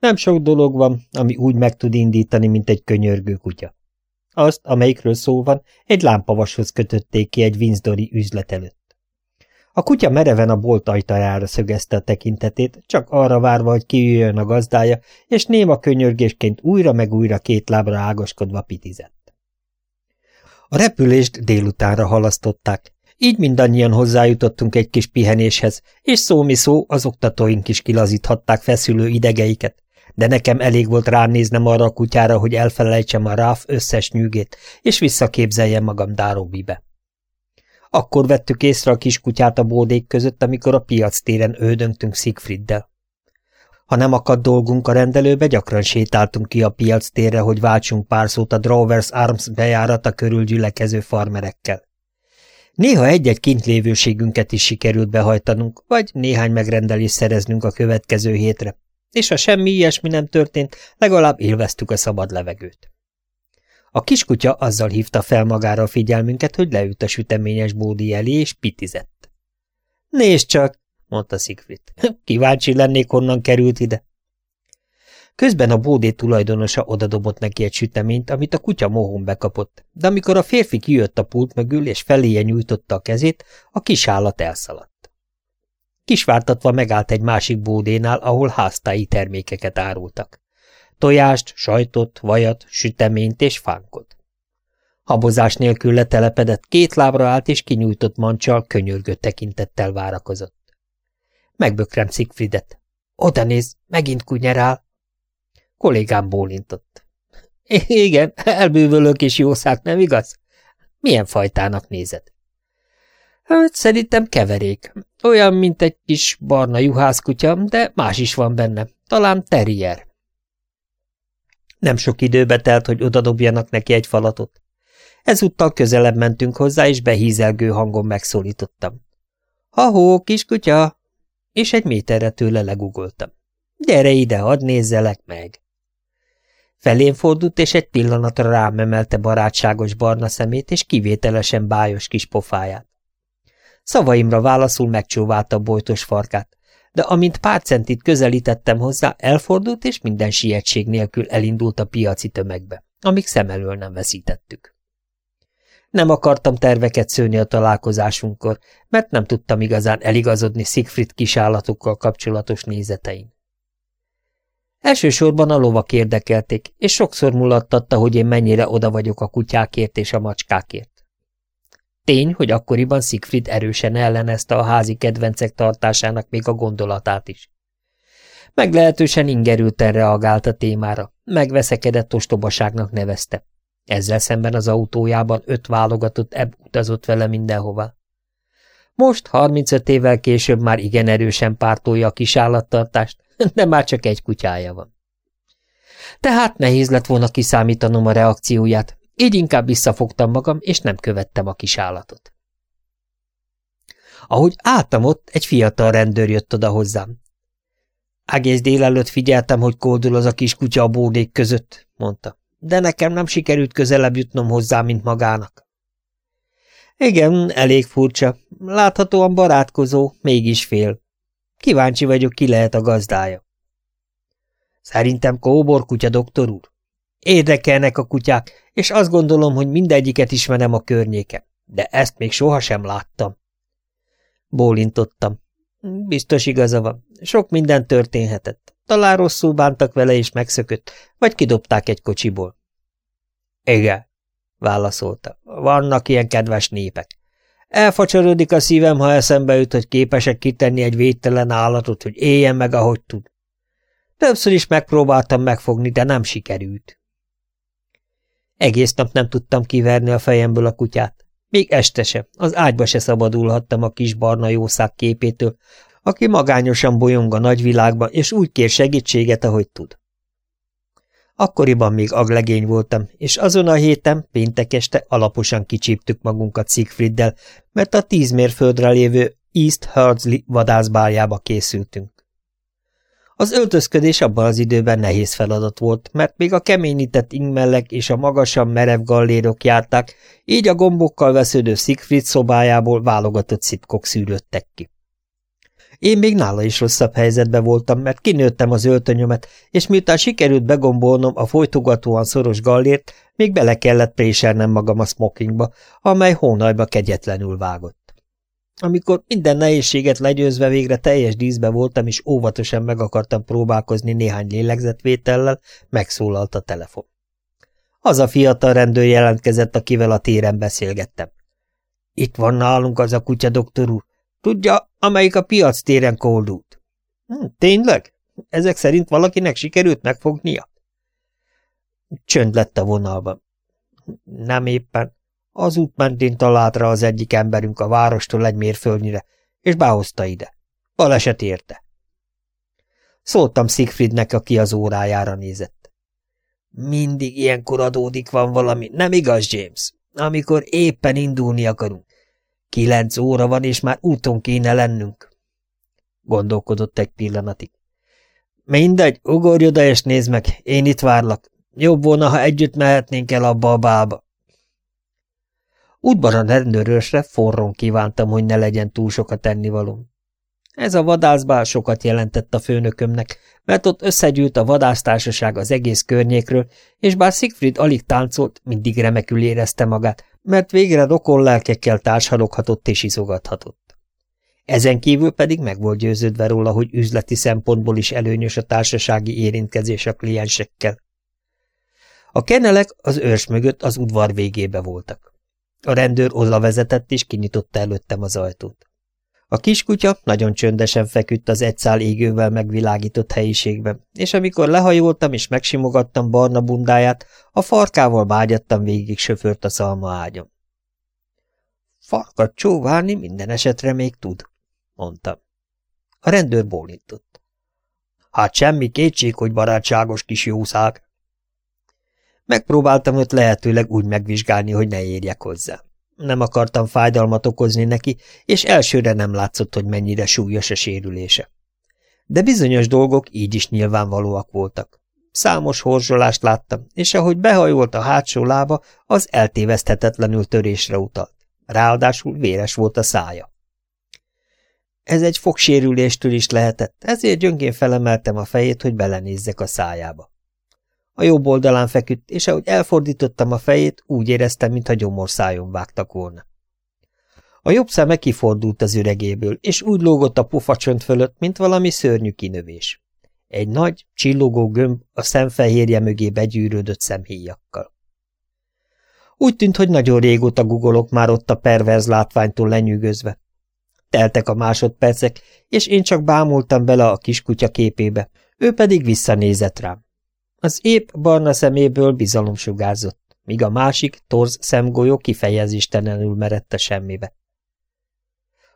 Nem sok dolog van, ami úgy meg tud indítani, mint egy könyörgő kutya. Azt, amelyikről szó van, egy lámpavashoz kötötték ki egy Winsdori üzlet előtt. A kutya mereven a bolt ajtajára szögezte a tekintetét, csak arra várva, hogy kijöjjön a gazdája, és néma könyörgésként újra meg újra két lábra ágaskodva pitizett. A repülést délutánra halasztották, így mindannyian hozzájutottunk egy kis pihenéshez, és szómi szó az oktatóink is kilazíthatták feszülő idegeiket, de nekem elég volt ránéznem arra a kutyára, hogy elfelejtsem a ráf összes nyűgét, és visszaképzeljem magam Dárobibe. Akkor vettük észre a kiskutyát a bódék között, amikor a piac téren ődöntünk Siegfrieddel. Ha nem akadt dolgunk a rendelőbe, gyakran sétáltunk ki a piac térre, hogy váltsunk pár szót a Drovers Arms bejárata körül gyülekező farmerekkel. Néha egy-egy kintlévőségünket is sikerült behajtanunk, vagy néhány megrendelést szereznünk a következő hétre, és ha semmi ilyesmi nem történt, legalább élveztük a szabad levegőt. A kiskutya azzal hívta fel magára a figyelmünket, hogy leült a süteményes bódi elé, és pitizett. – Nézd csak! – mondta Siegfried. – Kíváncsi lennék, honnan került ide. Közben a bódé tulajdonosa odadobott neki egy süteményt, amit a kutya mohon bekapott, de amikor a férfi kijött a pult mögül és feléje nyújtotta a kezét, a kis állat elszaladt. Kisvártatva megállt egy másik bódénál, ahol háztáji termékeket árultak tojást, sajtot, vajat, süteményt és fánkot. Habozás nélkül letelepedett, két lábra állt és kinyújtott mancsal, könyörgő tekintettel várakozott. Megbökrem Szigfridet. Oda néz, megint kunyerál. Kollégám bólintott. Igen, elbűvölök és jószág, nem igaz? Milyen fajtának nézed? Hát szerintem keverék. Olyan, mint egy kis barna juhászkutya, de más is van benne. Talán terrier. Nem sok időbe telt, hogy odadobjanak neki egy falatot. Ezúttal közelebb mentünk hozzá, és behízelgő hangon megszólítottam. Ha-hó, kiskutya! És egy méterre tőle legugoltam. Gyere ide, hadd nézzelek meg! Felén fordult, és egy pillanatra rám emelte barátságos barna szemét, és kivételesen bájos kis pofáját. Szavaimra válaszul megcsóválta bojtos farkát, de amint pár centit közelítettem hozzá, elfordult, és minden sietség nélkül elindult a piaci tömegbe, amíg szem elől nem veszítettük. Nem akartam terveket szőni a találkozásunkkor, mert nem tudtam igazán eligazodni Siegfried kisállatokkal kapcsolatos nézetein. Elsősorban a lovak érdekelték, és sokszor mulattatta, hogy én mennyire oda vagyok a kutyákért és a macskákért. Tény, hogy akkoriban Siegfried erősen ellenezte a házi kedvencek tartásának még a gondolatát is. Meglehetősen ingerülten reagált a témára, megveszekedett ostobaságnak nevezte. Ezzel szemben az autójában öt válogatott ebb utazott vele mindenhova. Most, 35 évvel később már igen erősen pártolja a kis állattartást, de már csak egy kutyája van. Tehát nehéz lett volna kiszámítanom a reakcióját, így inkább visszafogtam magam, és nem követtem a kis állatot. Ahogy álltam ott, egy fiatal rendőr jött oda hozzám. Egész délelőtt figyeltem, hogy koldul az a kis kutya a bódék között, mondta, de nekem nem sikerült közelebb jutnom hozzá, mint magának. Igen, elég furcsa. Láthatóan barátkozó, mégis fél. Kíváncsi vagyok, ki lehet a gazdája. Szerintem kóbor kutya, doktor úr. Érdekelnek a kutyák, és azt gondolom, hogy mindegyiket ismerem a környéken, de ezt még sohasem láttam. Bólintottam. Biztos igaza van. Sok minden történhetett. Talán rosszul bántak vele, és megszökött, vagy kidobták egy kocsiból. Igen, válaszolta. Vannak ilyen kedves népek. Elfacsarődik a szívem, ha eszembe jut, hogy képesek kitenni egy védtelen állatot, hogy éljen meg, ahogy tud. Többször is megpróbáltam megfogni, de nem sikerült. Egész nap nem tudtam kiverni a fejemből a kutyát. Még este se, az ágyba se szabadulhattam a kis barna jószág képétől, aki magányosan bolyong a nagyvilágban, és úgy kér segítséget, ahogy tud. Akkoriban még aglegény voltam, és azon a héten, péntek este alaposan kicsíptük magunkat Siegfrieddel, mert a tíz mérföldre lévő East Hurdsley vadászbáljába készültünk. Az öltözködés abban az időben nehéz feladat volt, mert még a keményített ingmellek és a magasan merev gallérok járták, így a gombokkal vesződő Siegfried szobájából válogatott szitkok szűrődtek ki. Én még nála is rosszabb helyzetben voltam, mert kinőttem az öltönyömet, és miután sikerült begombolnom a folytogatóan szoros gallért, még bele kellett préselnem magam a smokingba, amely hónajba kegyetlenül vágott. Amikor minden nehézséget legyőzve végre teljes díszbe voltam, és óvatosan meg akartam próbálkozni néhány lélegzetvétellel, megszólalt a telefon. Az a fiatal rendőr jelentkezett, akivel a téren beszélgettem. Itt van nálunk az a kutya, doktor úr. Tudja, amelyik a piac téren koldult. Hm, tényleg? Ezek szerint valakinek sikerült megfognia? Csönd lett a vonalban. Nem éppen. Az út mentén talált rá az egyik emberünk a várostól egy mérföldnyire, és behozta ide. Baleset érte. Szóltam Siegfriednek, aki az órájára nézett. Mindig ilyenkor adódik van valami, nem igaz, James? Amikor éppen indulni akarunk. Kilenc óra van, és már úton kéne lennünk. Gondolkodott egy pillanatig. Mindegy, ugorj oda és nézd meg, én itt várlak. Jobb volna, ha együtt mehetnénk el abba a bálba. Útban a rendőrösre forron kívántam, hogy ne legyen túl sokat tennivaló. Ez a vadászbál sokat jelentett a főnökömnek, mert ott összegyűlt a vadásztársaság az egész környékről, és bár Siegfried alig táncolt, mindig remekül érezte magát, mert végre rokon lelkekkel társhaloghatott és izogathatott. Ezen kívül pedig meg volt győződve róla, hogy üzleti szempontból is előnyös a társasági érintkezés a kliensekkel. A kenelek az őrs mögött az udvar végébe voltak. A rendőr oda vezetett és kinyitotta előttem az ajtót. A kiskutya nagyon csöndesen feküdt az egy szál égővel megvilágított helyiségben, és amikor lehajoltam és megsimogattam barna bundáját, a farkával bágyattam végig söfört a szalma ágyam. Farkat csóválni minden esetre még tud, mondtam. A rendőr bólintott. Hát semmi kétség, hogy barátságos kis jószág. Megpróbáltam őt lehetőleg úgy megvizsgálni, hogy ne érjek hozzá. Nem akartam fájdalmat okozni neki, és elsőre nem látszott, hogy mennyire súlyos a sérülése. De bizonyos dolgok így is nyilvánvalóak voltak. Számos horzsolást láttam, és ahogy behajolt a hátsó lába, az eltéveszthetetlenül törésre utalt. Ráadásul véres volt a szája. Ez egy fogsérüléstől is lehetett, ezért gyöngén felemeltem a fejét, hogy belenézzek a szájába. A jobb oldalán feküdt, és ahogy elfordítottam a fejét, úgy éreztem, mintha gyomorszájon vágtak volna. A jobb szeme kifordult az üregéből, és úgy lógott a pofacsönt fölött, mint valami szörnyű kinövés. Egy nagy, csillogó gömb a szemfehérje mögé begyűrődött szemhéjakkal. Úgy tűnt, hogy nagyon régóta gugolok már ott a perverz látványtól lenyűgözve. Teltek a másodpercek, és én csak bámultam bele a kiskutya képébe, ő pedig visszanézett rám. Az épp barna szeméből bizalom sugárzott, míg a másik, torz szemgolyó kifejezéstelenül merette semmibe.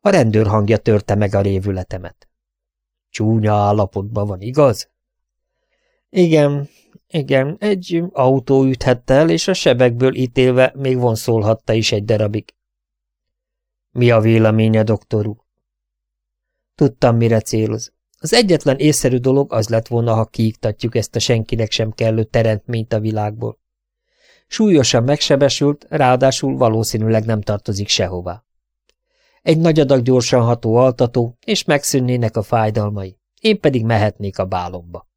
A rendőr hangja törte meg a révületemet. Csúnya állapotban van, igaz? Igen, igen, egy autó üthette el, és a sebekből ítélve még vonszolhatta is egy darabig. Mi a véleménye, doktor úr? Tudtam, mire céloz. Az egyetlen észszerű dolog az lett volna, ha kiiktatjuk ezt a senkinek sem kellő teremtményt a világból. Súlyosan megsebesült, ráadásul valószínűleg nem tartozik sehová. Egy nagy adag gyorsan ható altató, és megszűnnének a fájdalmai, én pedig mehetnék a bálomba.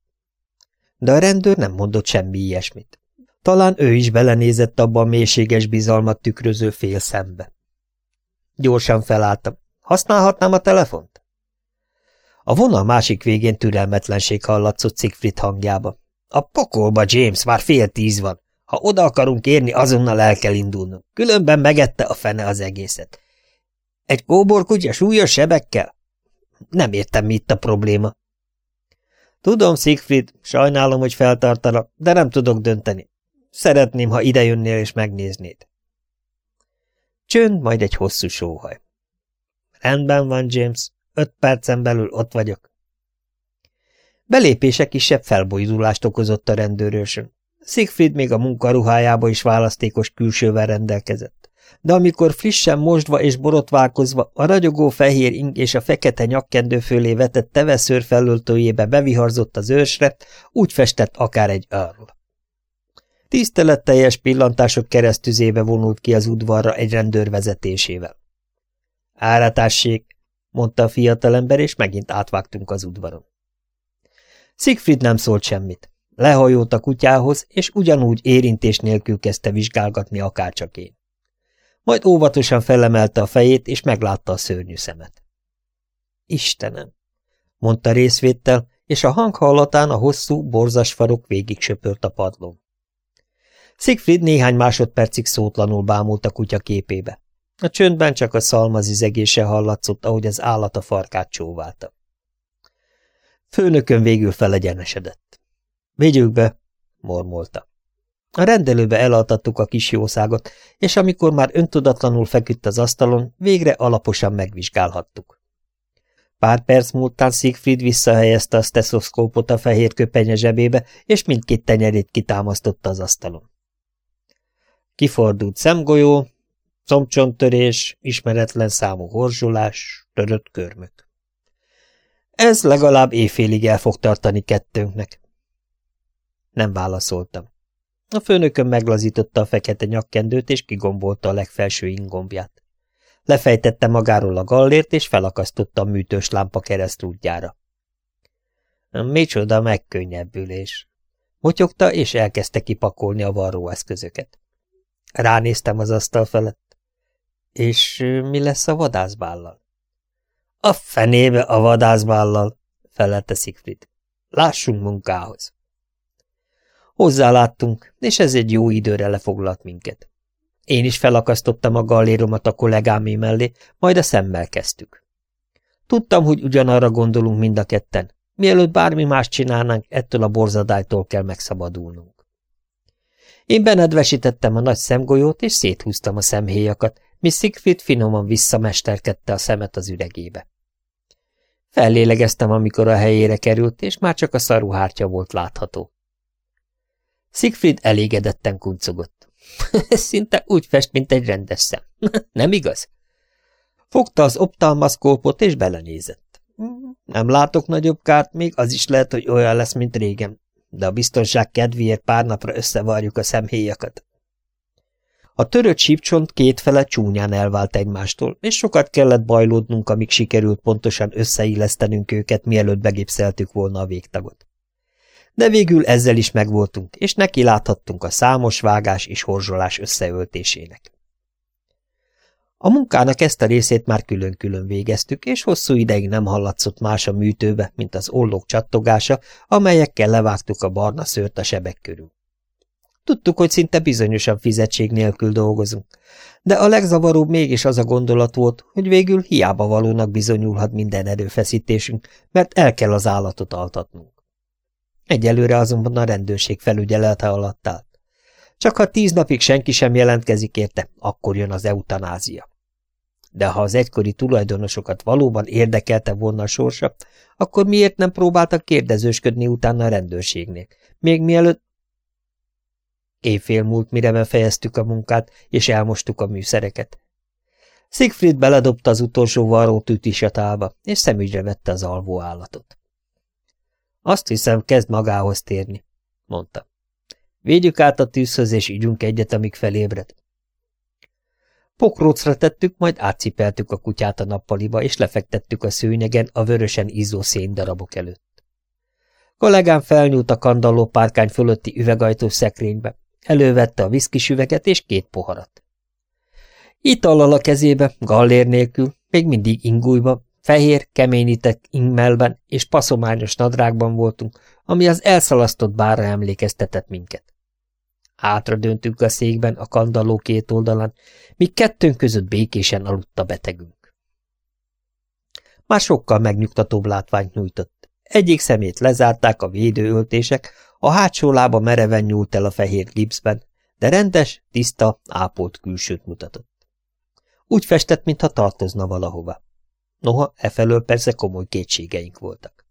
De a rendőr nem mondott semmi ilyesmit. Talán ő is belenézett abba a mélységes bizalmat tükröző fél szembe. Gyorsan felálltam. Használhatnám a telefont? A vonal másik végén türelmetlenség hallatszott Siegfried hangjába. A pokolba, James, már fél tíz van. Ha oda akarunk érni, azonnal el kell indulnunk. Különben megette a fene az egészet. Egy kóborkutya súlyos sebekkel? Nem értem, mi itt a probléma. Tudom, Siegfried, sajnálom, hogy feltartalak, de nem tudok dönteni. Szeretném, ha idejönnél és megnéznéd. Csönd, majd egy hosszú sóhaj. Rendben van, James. Öt percen belül ott vagyok. Belépése kisebb felbolydulást okozott a rendőrősön. Siegfried még a munkaruhájába is választékos külsővel rendelkezett. De amikor frissen mosdva és borotválkozva a ragyogó fehér ing és a fekete nyakkendő fölé vetett teveszőr felöltőjébe beviharzott az ősre, úgy festett akár egy Earl. Tiszteletteljes pillantások keresztüzébe vonult ki az udvarra egy rendőr vezetésével. Áratássék, mondta a fiatalember, és megint átvágtunk az udvaron. Siegfried nem szólt semmit. Lehajolt a kutyához, és ugyanúgy érintés nélkül kezdte vizsgálgatni akárcsak én. Majd óvatosan felemelte a fejét, és meglátta a szörnyű szemet. Istenem! mondta részvéttel, és a hang hallatán a hosszú, borzas farok végig söpört a padlón. Siegfried néhány másodpercig szótlanul bámult a kutya képébe. A csöndben csak a szalmazizegése hallatszott, ahogy az állat a farkát csóválta. Főnökön végül felegyenesedett. Vigyük be, mormolta. A rendelőbe elaltattuk a kis jószágot, és amikor már öntudatlanul feküdt az asztalon, végre alaposan megvizsgálhattuk. Pár perc múltán Siegfried visszahelyezte a stetoszkópot a fehér köpenye zsebébe, és mindkét tenyerét kitámasztotta az asztalon. Kifordult szemgolyó, combcsontörés, ismeretlen számú horzsulás, törött körmök. Ez legalább éjfélig el fog tartani kettőnknek. Nem válaszoltam. A főnökön meglazította a fekete nyakkendőt, és kigombolta a legfelső ingombját. Lefejtette magáról a gallért, és felakasztotta a műtős lámpa keresztrúdjára. Micsoda megkönnyebbülés! Motyogta, és elkezdte kipakolni a varróeszközöket. Ránéztem az asztal felett. És mi lesz a vadászbállal? A fenébe a vadászbállal, felelte Siegfried. Lássunk munkához. Hozzáláttunk, és ez egy jó időre lefoglalt minket. Én is felakasztottam a galléromat a kollégámé mellé, majd a szemmel kezdtük. Tudtam, hogy ugyanarra gondolunk mind a ketten. Mielőtt bármi más csinálnánk, ettől a borzadálytól kell megszabadulnunk. Én benedvesítettem a nagy szemgolyót, és széthúztam a szemhéjakat, Miss Siegfried finoman visszamesterkedte a szemet az üregébe. Fellélegeztem, amikor a helyére került, és már csak a szaruhártya volt látható. Siegfried elégedetten kuncogott. Szinte úgy fest, mint egy rendes szem. Nem igaz? Fogta az optalmaszkópot, és belenézett. Nem látok nagyobb kárt, még az is lehet, hogy olyan lesz, mint régen, de a biztonság kedvéért pár napra összevarjuk a szemhéjakat. A törött sípcsont kétfele csúnyán elvált egymástól, és sokat kellett bajlódnunk, amíg sikerült pontosan összeillesztenünk őket, mielőtt begépszeltük volna a végtagot de végül ezzel is megvoltunk, és neki láthattunk a számos vágás és horzsolás összeöltésének. A munkának ezt a részét már külön-külön végeztük, és hosszú ideig nem hallatszott más a műtőbe, mint az ollók csattogása, amelyekkel levágtuk a barna szőrt a sebek körül. Tudtuk, hogy szinte bizonyosan fizetség nélkül dolgozunk, de a legzavaróbb mégis az a gondolat volt, hogy végül hiába valónak bizonyulhat minden erőfeszítésünk, mert el kell az állatot altatnunk. Egyelőre azonban a rendőrség felügyelete alatt állt. Csak ha tíz napig senki sem jelentkezik érte, akkor jön az eutanázia. De ha az egykori tulajdonosokat valóban érdekelte volna a sorsa, akkor miért nem próbáltak kérdezősködni utána a rendőrségnél? Még mielőtt... Éjfél múlt, mire befejeztük a munkát, és elmostuk a műszereket. Siegfried beledobta az utolsó varró tűtisatálba, és szemügyre vette az alvó állatot. Azt hiszem, kezd magához térni, mondta. Védjük át a tűzhöz, és ígyunk egyet, amíg felébred. Pokrócra tettük, majd átcipeltük a kutyát a nappaliba, és lefektettük a szőnyegen a vörösen izzó széndarabok előtt. Kollégám felnyúlt a kandalló párkány fölötti üvegajtós szekrénybe, elővette a viszkis üveget és két poharat. Itallal a kezébe, gallér nélkül, még mindig ingújba, Fehér, keményített ingmelben és paszományos nadrágban voltunk, ami az elszalasztott bárra emlékeztetett minket. Hátra döntünk a székben a kandalló két oldalán, míg kettőnk között békésen aludt a betegünk. Már sokkal megnyugtatóbb látványt nyújtott. Egyik szemét lezárták a védőöltések, a hátsó lába mereven nyúlt el a fehér gipszben, de rendes, tiszta, ápolt külsőt mutatott. Úgy festett, mintha tartozna valahova. Noha efelől persze komoly kétségeink voltak.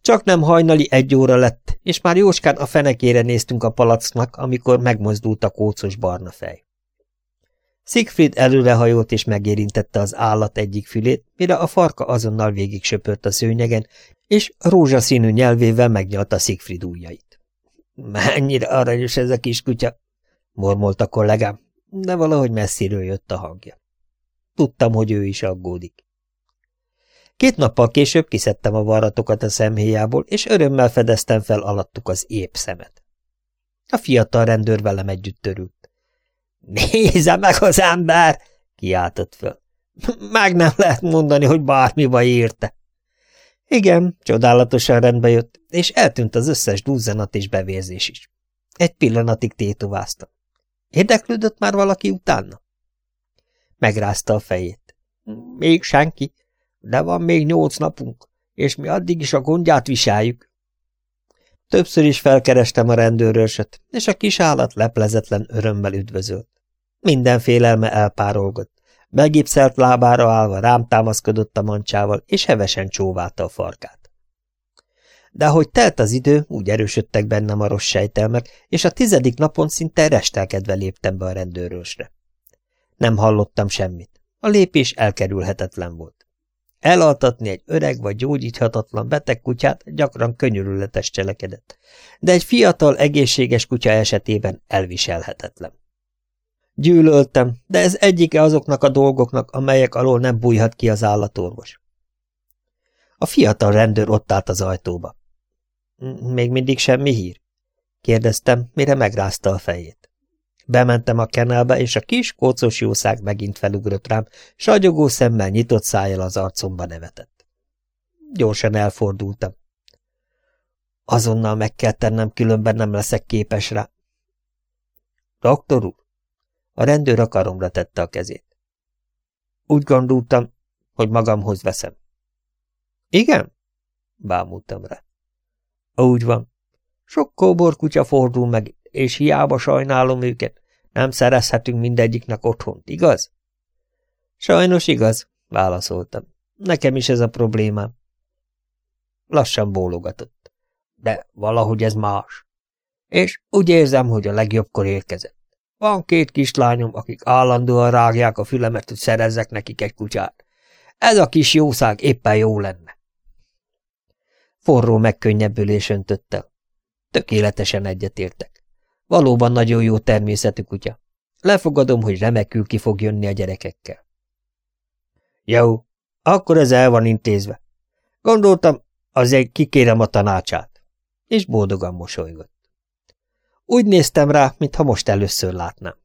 Csak nem hajnali egy óra lett, és már jóskán a fenekére néztünk a palacknak, amikor megmozdult a kócos barna fej. Siegfried előrehajolt és megérintette az állat egyik fülét, mire a farka azonnal végig söpört a szőnyegen, és rózsaszínű nyelvével megnyalta Siegfried ujjait. Mennyire aranyos ez a kis kutya, mormolta kollégám, de valahogy messziről jött a hangja. Tudtam, hogy ő is aggódik. Két nappal később kiszedtem a varratokat a szemhéjából, és örömmel fedeztem fel alattuk az épp szemet. A fiatal rendőr velem együtt törült. – Nézze meg az ember! – kiáltott föl. – Meg nem lehet mondani, hogy bármi baj érte. Igen, csodálatosan rendbe jött, és eltűnt az összes duzzanat és bevérzés is. Egy pillanatig tétováztam. Érdeklődött már valaki utána? Megrázta a fejét. Még senki, de van még nyolc napunk, és mi addig is a gondját viseljük. Többször is felkerestem a rendőrösöt, és a kis állat leplezetlen örömmel üdvözölt. Minden félelme elpárolgott. Begipszelt lábára állva rám támaszkodott a mancsával, és hevesen csóválta a farkát. De ahogy telt az idő, úgy erősödtek bennem a rossz sejtelmek, és a tizedik napon szinte restelkedve léptem be a rendőrösre. Nem hallottam semmit. A lépés elkerülhetetlen volt. Elaltatni egy öreg vagy gyógyíthatatlan beteg kutyát gyakran könyörületes cselekedett, de egy fiatal, egészséges kutya esetében elviselhetetlen. Gyűlöltem, de ez egyike azoknak a dolgoknak, amelyek alól nem bújhat ki az állatorvos. A fiatal rendőr ott állt az ajtóba. Még mindig semmi hír? kérdeztem, mire megrázta a fejét. Bementem a kenelbe, és a kis kócos jószág megint felugrott rám, s agyogó szemmel nyitott szájjal az arcomba nevetett. Gyorsan elfordultam. Azonnal meg kell tennem, különben nem leszek képes rá. Doktor úr? A rendőr a karomra tette a kezét. Úgy gondoltam, hogy magamhoz veszem. Igen? Bámultam rá. Úgy van. Sok kóborkutya fordul meg, és hiába sajnálom őket, nem szerezhetünk mindegyiknek otthont, igaz? Sajnos igaz, válaszoltam. Nekem is ez a problémám. Lassan bólogatott. De valahogy ez más. És úgy érzem, hogy a legjobbkor érkezett. Van két kislányom, akik állandóan rágják a fülemet, hogy szerezzek nekik egy kutyát. Ez a kis jószág éppen jó lenne. Forró megkönnyebbülés öntött el. Tökéletesen egyetértek. Valóban nagyon jó természetű kutya. Lefogadom, hogy remekül ki fog jönni a gyerekekkel. Jó, akkor ez el van intézve. Gondoltam, azért kikérem a tanácsát. És boldogan mosolygott. Úgy néztem rá, mintha most először látnám.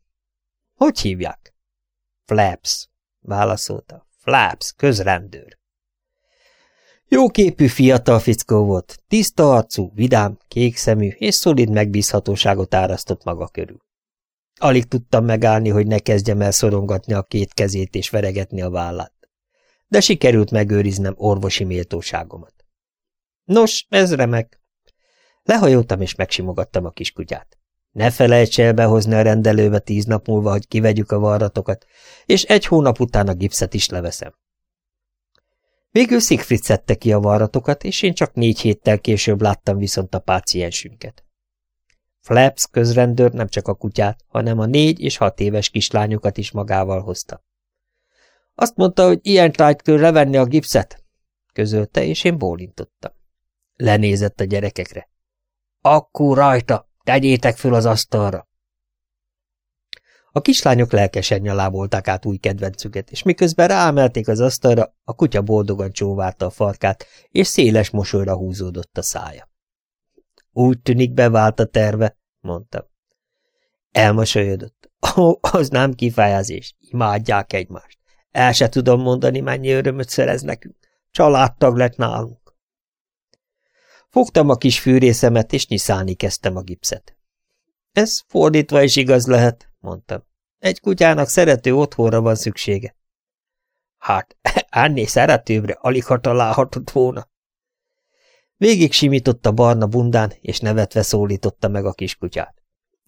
Hogy hívják? Flaps, válaszolta. Flaps, közrendőr. Jóképű fiatal fickó volt, tiszta arcú, vidám, kék szemű és szolid megbízhatóságot árasztott maga körül. Alig tudtam megállni, hogy ne kezdjem el szorongatni a két kezét és veregetni a vállát. De sikerült megőriznem orvosi méltóságomat. Nos, ez remek. Lehajoltam és megsimogattam a kiskutyát. Ne felejts el behozni a rendelőbe tíz nap múlva, hogy kivegyük a varratokat, és egy hónap után a gipszet is leveszem. Végül Siegfried szedte ki a varratokat, és én csak négy héttel később láttam viszont a páciensünket. Flaps közrendőr nem csak a kutyát, hanem a négy és hat éves kislányokat is magával hozta. Azt mondta, hogy ilyen tájt kell levenni a gipszet, közölte, és én bólintottam. Lenézett a gyerekekre. Akkor rajta, tegyétek föl az asztalra. A kislányok lelkesen nyalábolták át új kedvencüket, és miközben ráemelték az asztalra, a kutya boldogan csóválta a farkát, és széles mosolyra húzódott a szája. Úgy tűnik bevált a terve, mondtam. Elmosolyodott. Ó, az nem kifejezés, imádják egymást. El se tudom mondani, mennyi örömöt szerez nekünk. Családtag lett nálunk. Fogtam a kis fűrészemet, és nyiszálni kezdtem a gipszet. Ez fordítva is igaz lehet, mondtam. Egy kutyának szerető otthonra van szüksége. Hát, ennél szeretőbbre alig ha találhatott volna. Végig simított a barna bundán, és nevetve szólította meg a kiskutyát.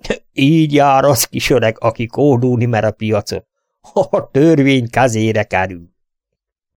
Így jár az kis öreg, aki kódulni mer a piacon. A törvény kezére kerül.